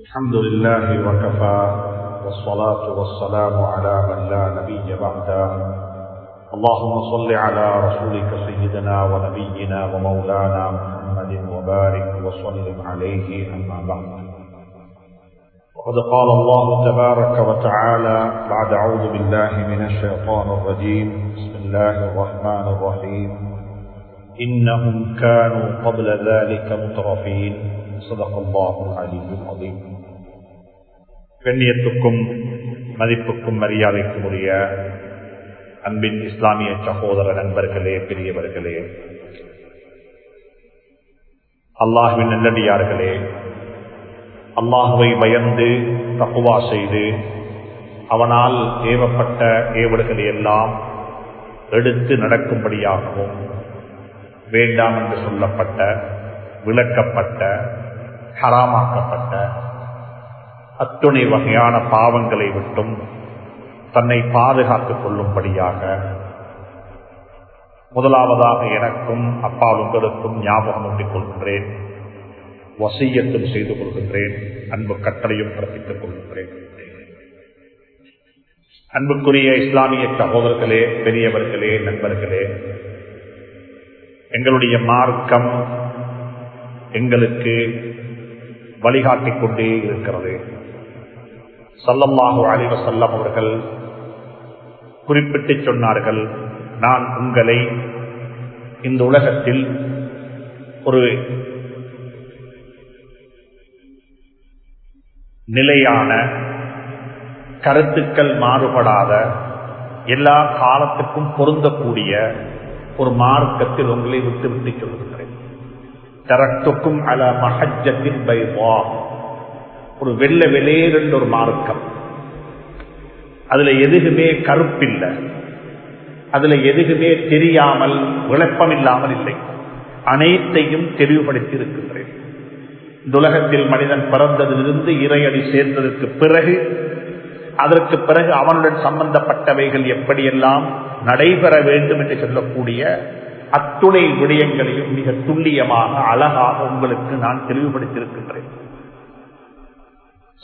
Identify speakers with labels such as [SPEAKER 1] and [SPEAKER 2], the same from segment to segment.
[SPEAKER 1] الحمد لله وكفى والصلاة والسلام على من لا نبي بعده. اللهم صل على رسولك سيدنا ونبينا ومولانا محمد وبارك وسلم عليه أما بعد. وقد قال الله تبارك وتعالى بعد أعوذ بالله من الشيطان الرجيم بسم الله الرحمن الرحيم. إنهم كانوا قبل ذلك مترفين. அதையும் பெண்ணியத்துக்கும் மதிப்புக்கும் மரியாதைக்கும் உரிய அன்பின் இஸ்லாமிய சகோதர நண்பர்களே பெரியவர்களே அல்லாஹுவின் நல்லடியார்களே அல்லாஹுவை பயந்து தப்புவா செய்து அவனால் ஏவப்பட்ட ஏவல்களை எல்லாம் எடுத்து நடக்கும்படியாகவும் வேண்டாம் என்று சொல்லப்பட்ட விளக்கப்பட்ட ஹராமாக்கப்பட்ட அத்துணை வகையான பாவங்களை விட்டும் தன்னை பாதுகாத்துக் கொள்ளும்படியாக முதலாவதாக எனக்கும் அப்பால் உங்களுக்கும் ஞாபகம் ஒட்டிக் கொள்கின்றேன். வசியத்தில் செய்து கொள்கின்றேன். அன்பு கட்டளையும் பிறப்பித்துக் கொள்கின்றேன். அன்புக்குரிய இஸ்லாமிய சகோதரர்களே பெரியவர்களே நண்பர்களே எங்களுடைய மார்க்கம் எங்களுக்கு வழிகாட்டிக் கொண்டே இருக்கிறது. சல்லம்மாஹு அலிவ செல்லம் அவர்கள் குறிப்பிட்டு சொன்னார்கள் நான் உங்களை இந்த உலகத்தில் ஒரு நிலையான கருத்துக்கள் மாறுபடாத எல்லா காலத்துக்கும் பொருந்தக்கூடிய ஒரு மார்க்கத்தில் உங்களை விட்டு விட்டு சொல்லுகின்றேன் தரத்துக்கும் அல மகஜத்தின் பைவா ஒரு வெள்ள வெளியேறென்ற ஒரு மார்க்கம். அதுல எதுகுமே கருப்பில்லை. அதுல எதுகுமே தெரியாமல் விளப்பம் இல்லாமல் இல்லை. அனைத்தையும் தெளிவுபடுத்தி இருக்கின்றேன் இந்த உலகத்தில் மனிதன் பிறந்ததிலிருந்து இறையடி சேர்ந்ததற்கு பிறகு அதற்கு பிறகு அவனுடன் சம்பந்தப்பட்டவைகள் எப்படியெல்லாம் நடைபெற வேண்டும் என்று சொல்லக்கூடிய அத்துணை விடயங்களையும் மிக துல்லியமாக அழகாக உங்களுக்கு நான் தெளிவுபடுத்தியிருக்கின்றேன்.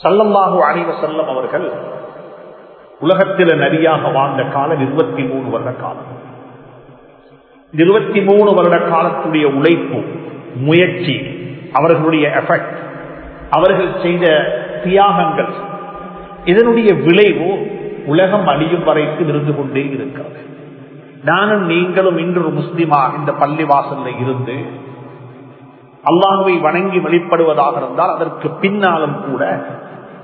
[SPEAKER 1] சல்லல்லாஹு அணிவ செல்லம் அவர்கள் உலகத்தில் நரியாக வாழ்ந்த காலம் இருபத்தி மூணு வருட காலம். இருபத்தி மூணு வருட காலத்துடைய உழைப்பு முயற்சி அவர்களுடைய எஃபெக்ட் அவர்கள் செய்த தியாகங்கள் இதனுடைய விளைவு உலகம் அழியும் வரைக்கும் இருந்து கொண்டே இருக்கிறது. நானும் நீங்களும் இன்று ஒரு முஸ்லிமா இந்த பள்ளி வாசல்ல இருந்து அல்லாஹுவை வணங்கி வெளிப்படுவதாக இருந்தால் அதற்கு பின்னாலும் கூட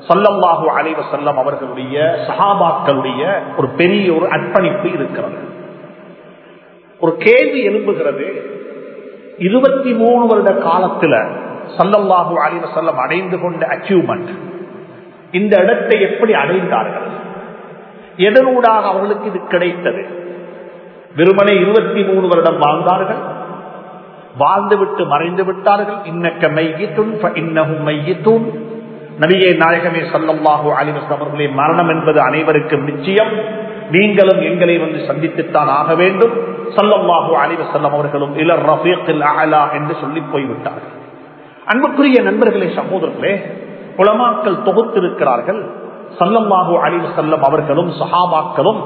[SPEAKER 1] சல்லல்லாஹு அலைவ செல்லம் அவர்களுடைய சஹாபாக்களுடைய ஒரு பெரிய ஒரு அர்ப்பணிப்பு இருக்கிறது. ஒரு கேள்வி எழும்புகிறது. இருபத்தி மூணு வருட காலத்துல சல்லல்லாஹு அலைவ செல்லம் அடைந்து கொண்ட அச்சீவ்மெண்ட் இந்த இடத்தை எப்படி அடைந்தார்கள்? எதனூடாக அவர்களுக்கு இது கிடைத்தது? வெறுமனை இருபத்தி மூணு வருடம் வாழ்ந்தார்கள். வாழ்ந்துவிட்டு மறைந்து விட்டார்கள். இன்னக்க மையத்துன் இன்னகும் மையத்தும் நபியை நாயகமே சல்லல்லாஹு அலிவஸ் அவர்களே மரணம் என்பது அனைவருக்கும் நிச்சயம். நீங்களும் எங்களை வந்து சந்தித்துத்தான் ஆக வேண்டும். சல்லல்லாஹு அலிவசல்லம் அவர்களும் இளர் ரஃபீக்கில் அலா என்று சொல்லி போய்விட்டார்கள். அன்புக்குரிய நண்பர்களே சகோதரர்களே குளமாக்கள் தொகுத்திருக்கிறார்கள். சல்லல்லாஹு அலிவசல்லம் அவர்களும் சஹாபாக்களும்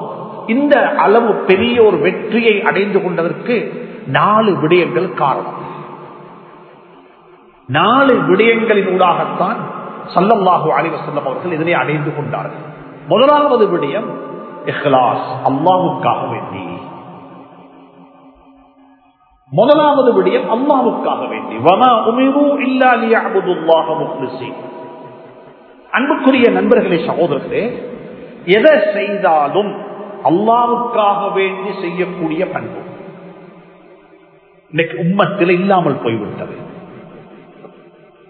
[SPEAKER 1] இந்த அளவு பெரிய ஒரு வெற்றியை அடைந்து கொண்டதற்கு நாலு விடயங்கள் காரணம். நாலு விடயங்களின் ஊடாகத்தான் சல்லல்லாஹு அலிவசல்லம் அவர்கள் இதனை அடைந்து கொண்டார்கள். முதலாவது விடயம் இஹ்லாஸ் அல்லாவுக்காக வேண்டி. முதலாவது விடயம் அல்லாவுக்காக வேண்டி. அன்புக்குரிய நண்பர்களே சகோதரர்களே எதை செய்தாலும் அல்லாவுக்காக வேண்டி செய்யக்கூடிய பண்பு. இன்னைக்கு உம்மத்தில் இல்லாமல் போய்விட்டது.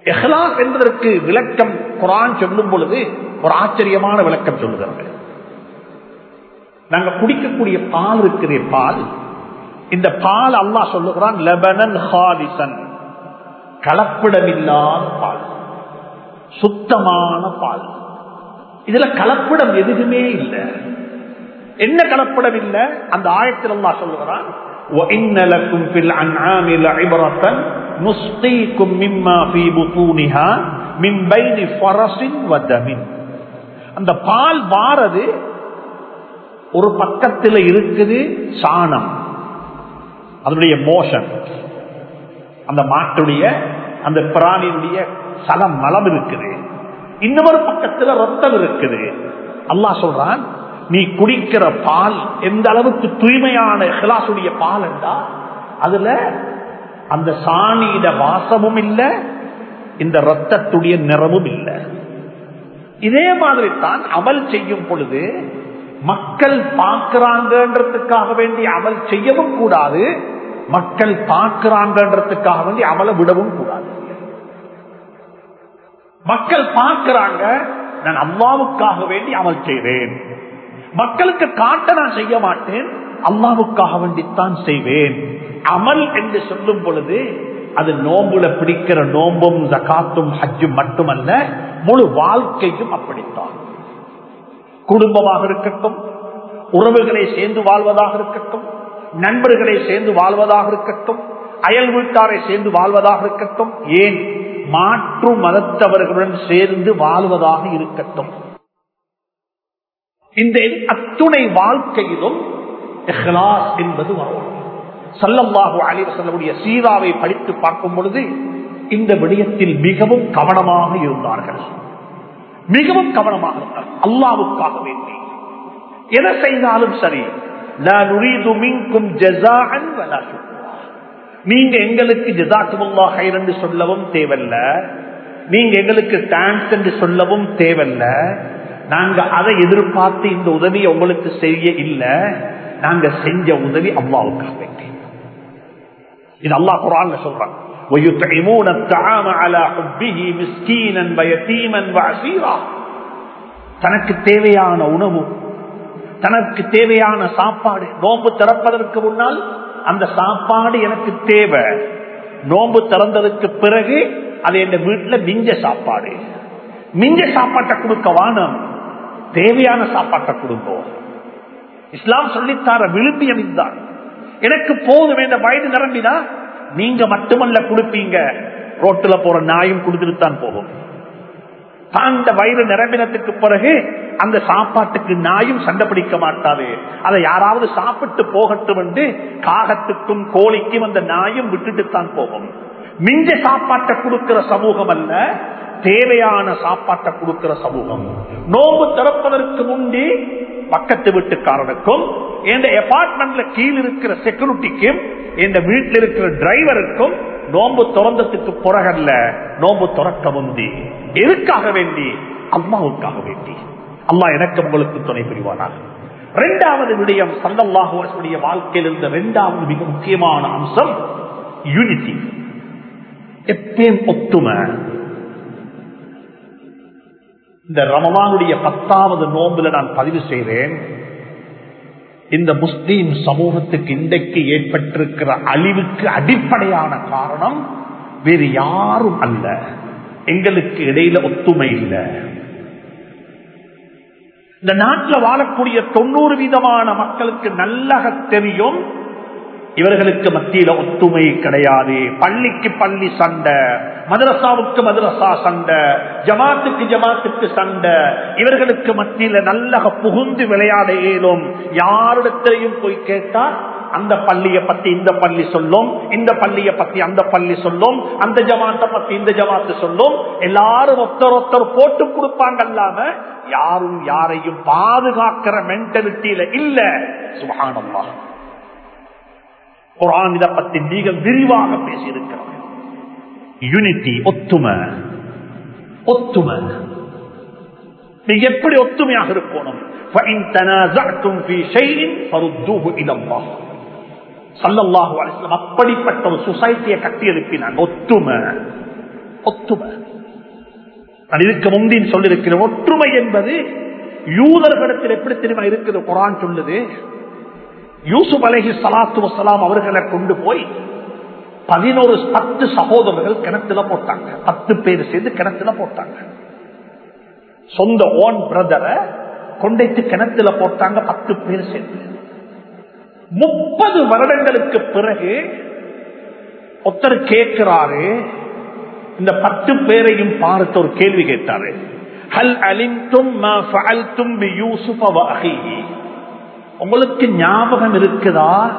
[SPEAKER 1] எஹ்லாஸ் என்பதற்கு விளக்கம் குரான் சொல்லும் பொழுது ஒரு ஆச்சரியமான விளக்கம் சொல்லுகிறது. நாங்க குடிக்கக்கூடிய பால் இருக்கிற பால். இந்த பால் அல்லா சொல்லுகிறான் லெபனன் ஹாலிசன். கலப்பிடமில்லாத பால். சுத்தமான பால். இதுல கலப்பிடம் எதுவுமே இல்லை. என்ன கலப்படவில்லை? அந்த ஆயத்தில் அல்லா சொல்லுகிறான் அந்த பால் வாரது ஒரு பக்கத்தில் இருக்குது சாணம் அதனுடைய மோஷன். அந்த மாட்டுடைய அந்த பிராணியுடைய சலம் மலம் இருக்குது. இன்னொரு பக்கத்தில் ரத்தம் இருக்குது. அல்லாஹ் சொல்றான் நீ குடிக்கிற பால் எந்த அளவுக்கு தூய்மையான கிளாசுடைய பால் என்றா அதுல அந்த சாணியிட வாசமும் இல்லை இந்த ரத்தத்துடைய நிறமும் இல்லை. இதே மாதிரி தான் அமல் செய்யும் பொழுது மக்கள் பார்க்கிறாங்கன்றதுக்காக வேண்டி அமல் செய்யவும் கூடாது மக்கள் பார்க்கிறாங்கன்றதுக்காக வேண்டி அமலை விடவும் கூடாது. மக்கள் பார்க்கிறாங்க நான் அம்மாவுக்காக வேண்டி அமல் செய்வேன். மக்களுக்கு காட்ட நான் செய்ய மாட்டேன். அல்லாவுக்காக வேண்டித்தான் செய்வேன். அமல் என்று சொல்லும் பொழுது அது நோம்புல பிடிக்கிற நோம்பும் ஜகாத்தும் ஹஜ்ஜும் மட்டுமல்ல முழு வாழ்க்கையும் அப்படித்தான். குடும்பமாக இருக்கட்டும் உறவுகளை சேர்ந்து வாழ்வதாக இருக்கட்டும் நண்பர்களை சேர்ந்து வாழ்வதாக இருக்கட்டும் அயல் வீட்டாரை சேர்ந்து வாழ்வதாக இருக்கட்டும் ஏன் மாற்று மதத்தவர்களுடன் சேர்ந்து வாழ்வதாக இருக்கட்டும். இந்த அத்துணை வாழ்க்கையிலும் என்பது வரும். சல்லல்லாஹு அலிவசல்லுடைய சீராவை படித்து பார்க்கும் பொழுது இந்த விடயத்தில் மிகவும் கவனமாக இருந்தார்கள். மிகவும் கவனமாக இருந்தார்கள் அல்லாவுக்காக வேண்டி. எதை செய்தாலும் சரி நீங்க எங்களுக்கு ஜசாக்குமுல்லா ஹைர் என்று சொல்லவும் தேவல்ல நீங்க எங்களுக்கு டான்ஸ் என்று சொல்லவும் தேவல்ல நாங்க அதை எதிர்பார்த்து இந்த உதவி உங்களுக்கு செய்ய இல்லை நாங்க செஞ்ச உதவி அல்லாவுக்காக இது அல்லா குரான் சொல்றாங்க தனக்கு தேவையான உணவு தனக்கு தேவையான சாப்பாடு நோம்பு திறப்பதற்கு முன்னால் அந்த சாப்பாடு எனக்கு தேவை. நோன்பு திறந்ததுக்கு பிறகு அது என் வீட்டில் மிஞ்ச சாப்பாடு. மிஞ்ச சாப்பாட்டை கொடுக்க வானம். தேவையான சாப்பாட்டை கொடுப்போம் இஸ்லாம் சொல்லித்தார விழுப்பியம் இதுதான் எனக்கு போதும் என்ற வயது நிரம்பினா நீங்க மட்டுமல்ல கொடுப்பீங்க. ரோட்டுல போற நாயும் கொடுத்துட்டு தான் போகும். தாண்ட வயிறு நிரம்பினத்துக்கு பிறகு அந்த சாப்பாட்டுக்கு நாயும் சண்டை பிடிக்க மாட்டாது. அதை யாராவது சாப்பிட்டு போகட்டும் என்று காகத்துக்கும் கோழிக்கும் அந்த நாயும் விட்டுட்டு தான் போகும். மிஞ்ச சாப்பாட்டை கொடுக்கிற சமூகம் அல்ல தேவையான சாப்பாட்டை கொடுக்கிற சமூகம். நோம்பு திறப்பதற்கு முன்பே பக்கத்து வீட்டுக்காரனுக்கும் எந்த அபார்ட்மெண்ட்ல கீழ் இருக்கிற செக்யூரிட்டிக்கும் எந்த வீட்டில் இருக்கிற டிரைவருக்கும் நோம்பு திறந்ததுக்கு புறகல்ல நோம்பு துறக்க முந்தி. எதுக்காக வேண்டி? அம்மாவுக்காக வேண்டி. அம்மா எனக்கு உங்களுக்கு துணை புரிவானாக. இரண்டாவது விடயம் சல்லல்லாஹுடைய வாழ்க்கையில் இருந்த இரண்டாவது மிக முக்கியமான அம்சம் யூனிட்டி எப்பயும் ஒத்துமை. இந்த ரமலானுடைய பத்தாவது நோன்புல நான் பதிவு செய்தேன். இந்த முஸ்லீம் சமூகத்துக்கு இன்றைக்கு ஏற்பட்டிருக்கிற அழிவுக்கு அடிப்படையான காரணம் வேறு யாரும் அல்ல. எங்களுக்கு இடையில ஒத்துமை இல்லை. இந்த நாட்டில் வாழக்கூடிய தொண்ணூறு விதமான மக்களுக்கு நல்லக தெரியும். இவர்களுக்கு மத்தியில ஒத்துமை கிடையாது. பள்ளிக்கு பள்ளி சண்டை மதரசாவுக்கு மதரசா சண்டை ஜமாத்துக்கு ஜமாத்துக்கு சண்டை. இவர்களுக்கு மத்தியில நல்லக புகுந்து விளையாட இயலும் யாரிடத்திலையும் போய் கேட்டா அந்த பள்ளியை பத்தி இந்த பள்ளி சொல்லும் இந்த பள்ளியை பத்தி அந்த பள்ளி சொல்லும் அந்த ஜமாத்தை பத்தி இந்த ஜமாத்து சொல்லும். எல்லாரும் ஒருத்தர் ஒருத்தர் போட்டு கொடுப்பாங்க அல்லாம யாரும் யாரையும் பாதுகாக்கிற மென்டலிட்டியில இல்ல. சுகானம்மா குரான் இதை பத்தி மிக விரிவாக பேசியிருக்கிறார். யூனிட்டி ஒத்துமை. ஒத்துமை. நீங்க எப்படி ஒத்துமையாக இருக்கணும்? அப்படிப்பட்ட ஒரு சொசைட்டியை கட்டி எழுப்பினாங்க ஒத்துமை. ஒத்துமை. நான் இதுக்கு முந்தின் சொல்லிருக்கிறேன் ஒற்றுமை என்பது யூதர்களிடத்தில் எப்படி தெரியுமா இருக்குது? குரான் சொல்லுது. யூசுப் அலஹி சலாத்து வசலாம் அவர்களை கொண்டு போய் பதினோரு பத்து சகோதரர்கள் கிணத்துல போட்டாங்க. பத்து பேர் சேர்ந்து கிணத்துல போட்டாங்க. சொந்த ஓன் பிரதரை கொண்டைத்து கிணத்துல போட்டாங்க பத்து பேர் சேர்ந்து. முப்பது வருடங்களுக்கு பிறகு ஒருத்தர் கேட்கிறாரு இந்த பத்து பேரையும் பார்த்து ஒரு கேள்வி கேட்டாரு. ஹல் அலிந்தும் உங்களுக்கு ஞாபகம் இருக்குதா?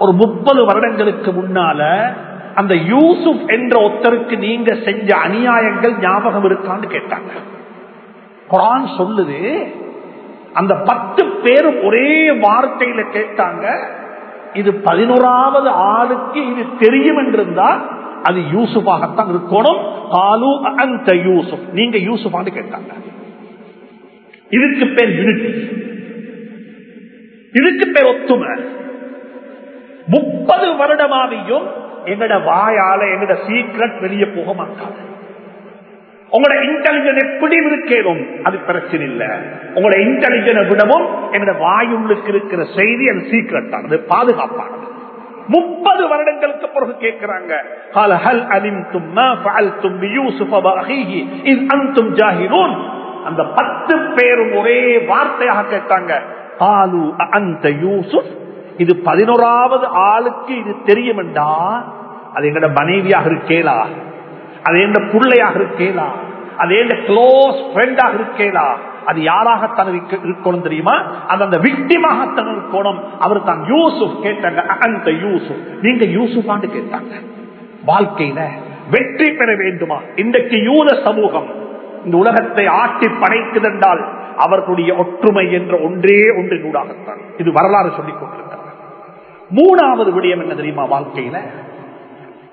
[SPEAKER 1] ஒரு முப்பது வருடங்களுக்கு முன்னால அந்த யூசுப் என்ற ஒருத்தருக்கு நீங்க செஞ்ச அநியாயங்கள் ஞாபகம் இருக்கான்னு கேட்டாங்க. குரான் சொல்லுது அந்த பத்து பேரும் ஒரே வார்த்தையில கேட்டாங்க இது பதினோராவது ஆளுக்கு இது தெரியும் என்றிருந்தா அது யூசுஃபாகத்தான் இருக்கணும். காலு அந்த யூசுப். நீங்க யூசுஃபான்னு கேட்டாங்க. இதுக்கு பேர் யூனிட்டி. இதுக்கு பேர் ஒத்துமை. முப்பது வருடமாவையும் எங்கட வாயால எங்கட சீக்ரெட் வெளியே போக மாட்டாங்க. உங்களோட இன்டெலிஜென்ட் எப்படி இருக்கேனும் அது பிரச்சனை இல்லை. உங்களோட இன்டெலிஜென் விடவும் எங்களோட வாயுள்ளுக்கு இருக்கிற செய்தி அது சீக்ரெட் ஆனது பாதுகாப்பானது. முப்பது வருடங்களுக்கு பிறகு கேட்கிறாங்க அந்த பத்து பேரும் ஒரே வார்த்தையாக கேட்டாங்க பாலு அந்த யூசுப் இது பதினோராவது ஆளுக்கு இது தெரியும் என்றா அது எங்கட மனைவியாக இருக்கேலா அது எந்த பிள்ளையாக இருக்கேலா அது எந்த க்ளோஸ் ஃப்ரெண்டாக இருக்கேலா அது யாராக இருக்க- இருக்கணும் தெரியுமா? அது அந்த விக்டிமாகத்தான் இருக்கணும். அவர் தான் யூசுப் கேட்டாங்க அந்த யூசுப். நீங்க யூசுஃபான்னு கேட்டாங்க. வாழ்க்கையில வெற்றி பெற வேண்டுமா? இன்றைக்கு யூத சமூகம் இந்த உலகத்தை ஆட்டி படைக்குதென்றால் அவர்களுடைய ஒற்றுமை என்ற ஒன்றே ஒன்றினூடாகத்தான் இது வரலாறு சொல்லிக் கொண்டிருக்கிறது. மூணாவது விடயம் என்ன தெரியுமா வாழ்க்கையில?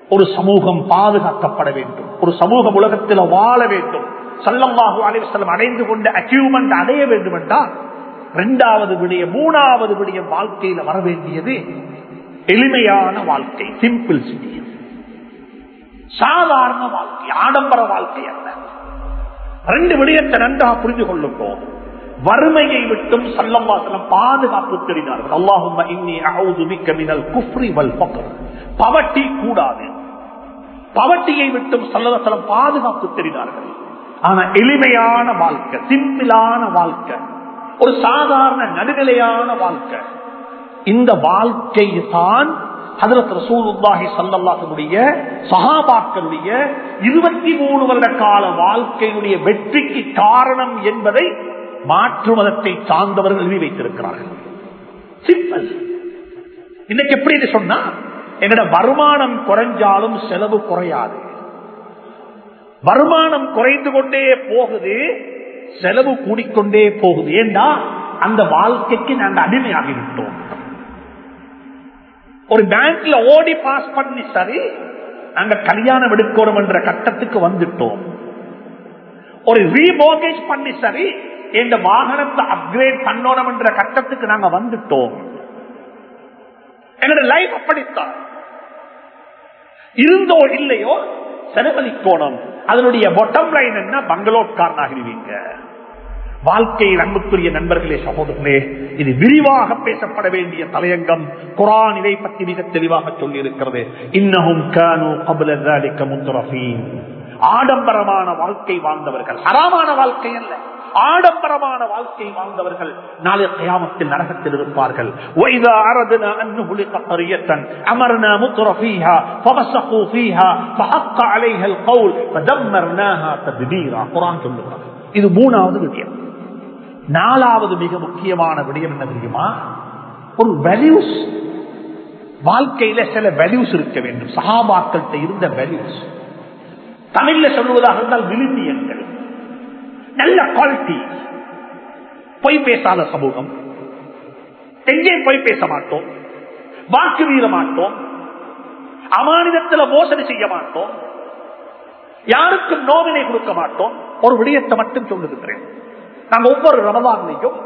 [SPEAKER 1] ஒரு சமூகம் பாதுகாக்கப்பட வேண்டும். ஒரு சமூகம் உலகத்தில் வாழ வேண்டும். சல்லல்லாஹு அலைவசல்லம் அடைந்து கொண்ட அச்சீவ்மெண்ட் அடைய வேண்டும் என்றால் இரண்டாவது விடயம் மூணாவது விடயம் வாழ்க்கையில வர வேண்டியது எளிமையான வாழ்க்கை சிம்பிள் சிட்டி சாதாரண வாழ்க்கை ஆடம்பர வாழ்க்கை அல்ல. ரெண்டு விடயத்தை நன்றாக புரிந்து கொள்ளும் போது வறுமையை விட்டும் சல்லம்மாசலம் பாதுகாப்பு தெரிந்தார்கள். அல்லாஹும் இன்னி அவுது மிக்க மினல் குஃப்ரி வல் பவட்டி கூடாது. பவட்டியை விட்டும் சல்லதசலம் பாதுகாப்பு தெரிந்தார்கள். ஆனா எளிமையான வாழ்க்கை சிம்பிளான வாழ்க்கை ஒரு சாதாரண நடுநிலையான வாழ்க்கை இந்த வாழ்க்கை தான் ஹதரத் ரசூலுல்லாஹி ஸல்லல்லாஹுடைய சஹாபாக்களுடைய இருபத்தி மூணு வருட கால வாழ்க்கையுடைய வெற்றிக்கு காரணம் என்பதை மாற்று மதத்தை சார்ந்தவர்கள் எழுதி வைத்திருக்கிறார்கள். சிம்பிள் இன்னைக்கு எப்படி சொன்னா எங்கட வருமானம் குறைஞ்சாலும் செலவு குறையாது. வருமானம் குறைந்து கொண்டே போகுது செலவு கூடிக்கொண்டே போகுது. ஏண்டா? அந்த வாழ்க்கைக்கு நாங்கள் அடிமையாகிவிட்டோம். ஒரு பேங்க்ல ஓடி பாஸ் பண்ணி சரி நாங்க கல்யாணம் எடுக்கிறோம் என்ற கட்டத்துக்கு வந்துட்டோம். ஒரு ரீமோகேஜ் பண்ணி சரி இந்த வாகனத்தை அப்கிரேட் பண்ணணும் என்ற கட்டத்துக்கு நாங்க வந்துட்டோம். எங்களுடைய லைஃப் அப்படித்தான். இருந்தோ இல்லையோ செலவழிக்கோணும் அதனுடைய பொட்டம் லைன் என்ன? பங்களோட்காரனாகிருவீங்க வாழ்க்கையில் அன்புக்குரிய நண்பர்களே சகோதரர்களே இது விரிவாக பேசப்பட வேண்டிய தலையங்கம் குரான் இதை பற்றி மிக தெளிவாக சொல்லி இருக்கிறது இன்னமும் ஆடம்பரமான வாழ்க்கை வாழ்ந்தவர்கள். அறமான வாழ்க்கை அல்ல. ஆடம்பரமான வாழ்க்கையை வாழ்ந்தவர்கள் நாளை கயாமத்தில் நரகத்தில் இருப்பார்கள். இது மூணாவது விஷயம் நாலாவது மிக முக்கியமான விடயம் என்ன தெரியுமா ஒரு வேல்யூஸ் வாழ்க்கையில சில வேல்யூஸ் இருக்க வேண்டும் சகாபாக்கள்கிட்ட இருந்த வேல்யூஸ் தமிழ்ல சொல்லுவதாக இருந்தால் விழுந்தியங்கள் நல்ல குவாலிட்டி பொய் பேசாத சமூகம். எங்கே பொய் பேச மாட்டோம்? வாக்கு வீர மாட்டோம். அமானிதத்தில் மோசடி செய்ய மாட்டோம். யாருக்கும் நோவினை கொடுக்க மாட்டோம். ஒரு விடயத்தை மட்டும் சொல்லுகின்றேன் நாங்க ஒவ்வொரு ரமதான்லையும்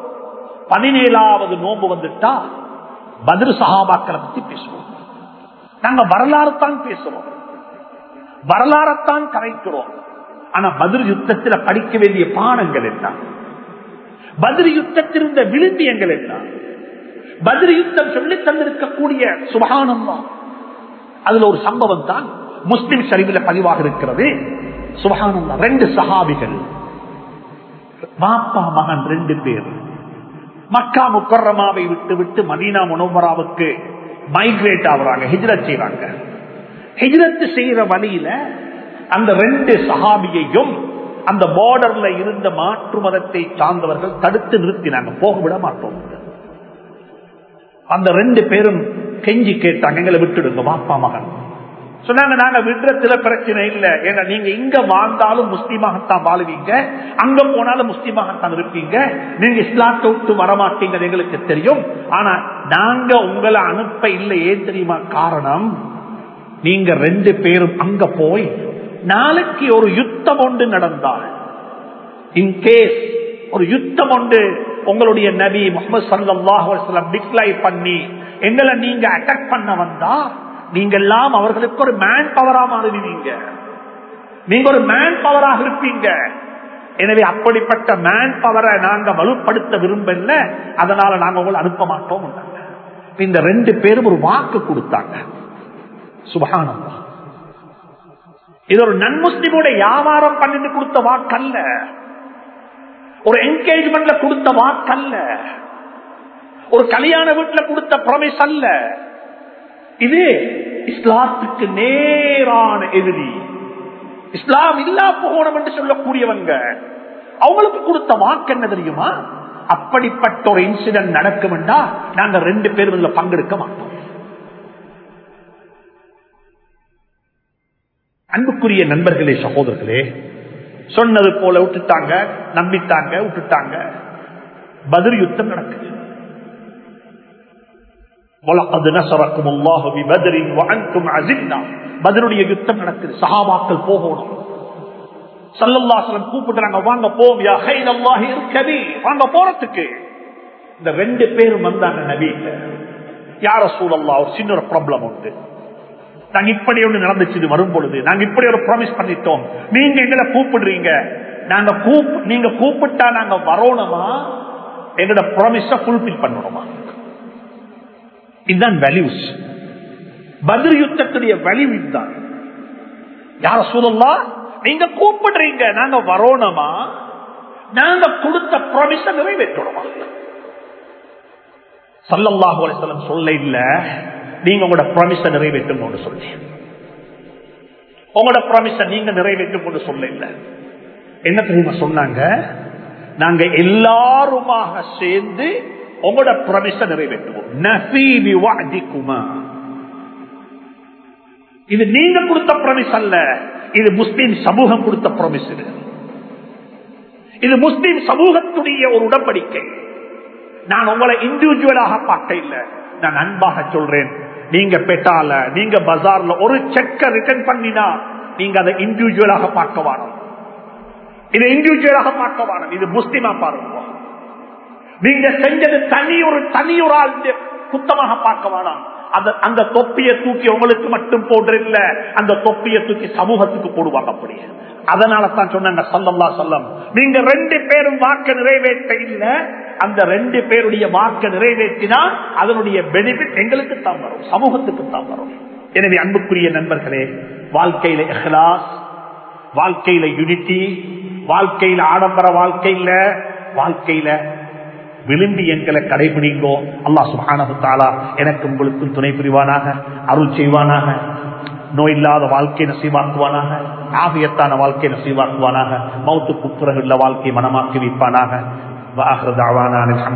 [SPEAKER 1] பதினேழாவது நோன்பு வந்துட்டா பதில் சகாபாக்களை பத்தி பேசுவோம். நாங்க வரலாறு தான் பேசுவோம். வரலாறத்தான் கரைக்கிறோம். ஆனா பதில் யுத்தத்தில் படிக்க வேண்டிய பாடங்கள் என்ன? பதில் யுத்தத்தில் இருந்த என்ன? பதில் யுத்தம் சொல்லி தந்திருக்கக்கூடிய சுபகானம் அதுல ஒரு சம்பவம் தான் முஸ்லிம் சரிவில் பதிவாக இருக்கிறது. சுபகானந்தா ரெண்டு சகாபிகள் பாப்பா மகன் ரெண்டு பேர். மக்கா முக்கரமாவை விட்டு விட்டு மதீனா முனோமராவுக்கு மைக்ரேட் ஆகுறாங்க ஹிஜ்ரத் செய்யறாங்க ஹிஜ்ரத் செய்யற வழியில அந்த ரெண்டு சஹாபியையும் அந்த பார்டர்ல இருந்த மாற்று மதத்தை சார்ந்தவர்கள் தடுத்து நிறுத்தினாங்க. போக விட மாட்டோம். அந்த ரெண்டு பேரும் கெஞ்சி கேட்டாங்க எங்களை விட்டுடுங்க வாப்பா மகன். சொன்னாங்க நாங்க விடுறதுல பிரச்சனை இல்ல. ஏன்னா நீங்க இங்க வாழ்ந்தாலும் முஸ்லீமாகத்தான் வாழுவீங்க. அங்க போனாலும் முஸ்லீமாகத்தான் இருப்பீங்க. நீங்க இஸ்லாத்தை விட்டு வரமாட்டீங்க எங்களுக்கு தெரியும். ஆனா நாங்க உங்களை அனுப்ப இல்லை ஏன் தெரியுமா? காரணம் நீங்க ரெண்டு பேரும் அங்க போய் நாளைக்கு ஒரு யுத்தம் ஒன்று நடந்தால் இன்கேஸ் ஒரு யுத்தம் ஒன்று உங்களுடைய நபி முகமது சல்லாஹ் டிக்ளை பண்ணி எங்களை நீங்க அட்டாக் பண்ண வந்தா நீங்க எல்லாம் அவர்களுக்கு ஒரு மேன் பவரா மாறுவீங்க நீங்க ஒரு மேன் பவராக இருப்பீங்க. எனவே அப்படிப்பட்ட மேன் பவரை நாங்க வலுப்படுத்த விரும்பல அதனால நாங்க உங்களை அனுப்ப மாட்டோம். இந்த ரெண்டு பேரும் ஒரு வாக்கு கொடுத்தாங்க. சுபகானந்தா இது ஒரு நன்முஸ்லிமோட வியாபாரம் பண்ணிட்டு கொடுத்த வாக்கல்ல ஒரு என்கேஜ்மெண்ட்ல கொடுத்த வாக்கல்ல ஒரு கல்யாண வீட்டுல கொடுத்த ப்ரொமிஸ் அல்ல இது இஸ்லாத்துக்கு நேரான எதிரி இஸ்லாம் இல்லா போகணும் என்று சொல்லக்கூடியவங்க அவங்களுக்கு கொடுத்த வாக்கு என்ன தெரியுமா அப்படிப்பட்ட ஒரு இன்சிடென்ட் நடக்கும் என்றா நாங்க ரெண்டு பேரும் இதுல பங்கெடுக்க மாட்டோம் அன்புக்குரிய நண்பர்களே சகோதரர்களே சொன்னது போல விட்டுட்டாங்க நம்பிட்டாங்க விட்டுட்டாங்க. பதில் யுத்தம் நடக்குது. பதிலுடைய யுத்தம் நடக்குது. சகாபாக்கள் போகணும். சல்லல்லாசலம் கூப்பிட்டுறாங்க வாங்க போம் வாங்க போறதுக்கு. இந்த ரெண்டு பேரும் வந்தாங்க நபீல யார சூழல்லா ஒரு சின்ன ஒரு ப்ராப்ளம் உண்டு. நாங்க இப்படி ஒண்ணு நடந்துச்சு வரும் பொழுது நாங்க இப்படி ஒரு ப்ராமிஸ் பண்ணிட்டோம். நீங்க எங்களை கூப்பிடுறீங்க. நாங்க நீங்க கூப்பிட்டா நாங்க வரணுமா? எங்களோட ப்ராமிஸ ஃபுல்பில் பண்ணணுமா? இதுதான் வேல்யூஸ் பதில் யுத்தத்துடைய வேல்யூ இதுதான். யார சொல்லலாம் நீங்க கூப்பிடுறீங்க. நாங்க வரோணுமா? நாங்க கொடுத்த ப்ராமிஸ நிறைவேற்றணுமா? சல்லல்லாஹு சொல்ல இல்ல. நீங்க உங்களோட ப்ராமிஸ நிறைவேற்றணும்னு சொல்லி உங்களோட ப்ராமிஸ நீங்க நிறைவேற்றும் சொல்ல இல்ல. என்ன தெரியுமா சொன்னாங்க? நாங்க எல்லாருமாக சேர்ந்து உங்களோட ப்ராமிஸ நிறைவேற்றுவோம். இது நீங்க கொடுத்த ப்ராமிஸ் அல்ல. இது முஸ்லீம் சமூகம் கொடுத்த ப்ராமிஸ் இது. இது முஸ்லீம் சமூகத்துடைய ஒரு உடன்படிக்கை. நான் உங்களை இண்டிவிஜுவலாக பார்க்க இல்லை. நான் அன்பாக சொல்றேன். நீங்க பெட்டால நீங்க பஜார்ல ஒரு செக்க ரிட்டர்ன் பண்ணினா நீங்க அதை இண்டிவிஜுவலாக பார்க்க வாணும். இது இண்டிவிஜுவலாக பார்க்க வாணும். இது முஸ்லிமா பாருங்க. நீங்க செஞ்சது தனி ஒரு தனி ஒரு ஆள் குத்தமாக பார்க்க வேணாம் அந்த அந்த தொப்பியை தூக்கி உங்களுக்கு மட்டும் போடுறில்ல அந்த தொப்பியை தூக்கி சமூகத்துக்கு போடுவாங்க அப்படி. அதனால தான் சொன்னாங்க சல்லல்லா சொல்லம் நீங்க ரெண்டு பேரும் வாக்கு நிறைவேற்ற இல்லை அந்த ரெண்டு பேருடைய வாக்க நிறைவேற்றினால் அதனுடைய பெனிஃபிட் எங்களுக்கு தான் வரும் சமூகத்துக்கு தான் வரும். எனவே அன்புக்குரிய நண்பர்களே வாழ்க்கையில எஹ்லாஸ் வாழ்க்கையில யூனிட்டி வாழ்க்கையில ஆடம்பர வாழ்க்கையில வாழ்க்கையில விளிம்பி எங்களை கடைபிடிங்கோ. அல்லா சுகானபுத்தாலா எனக்கு உங்களுக்கும் துணை புரிவானாக அருள் செய்வானாக நோய் இல்லாத வாழ்க்கை நசீவாக்குவானாக ஆகியத்தான வாழ்க்கை நசீவாக்குவானாக மௌத்து குப்புறகுள்ள வாழ்க்கையை மனமாக்கி வைப்பானாக. وآخر دعوانا الحمد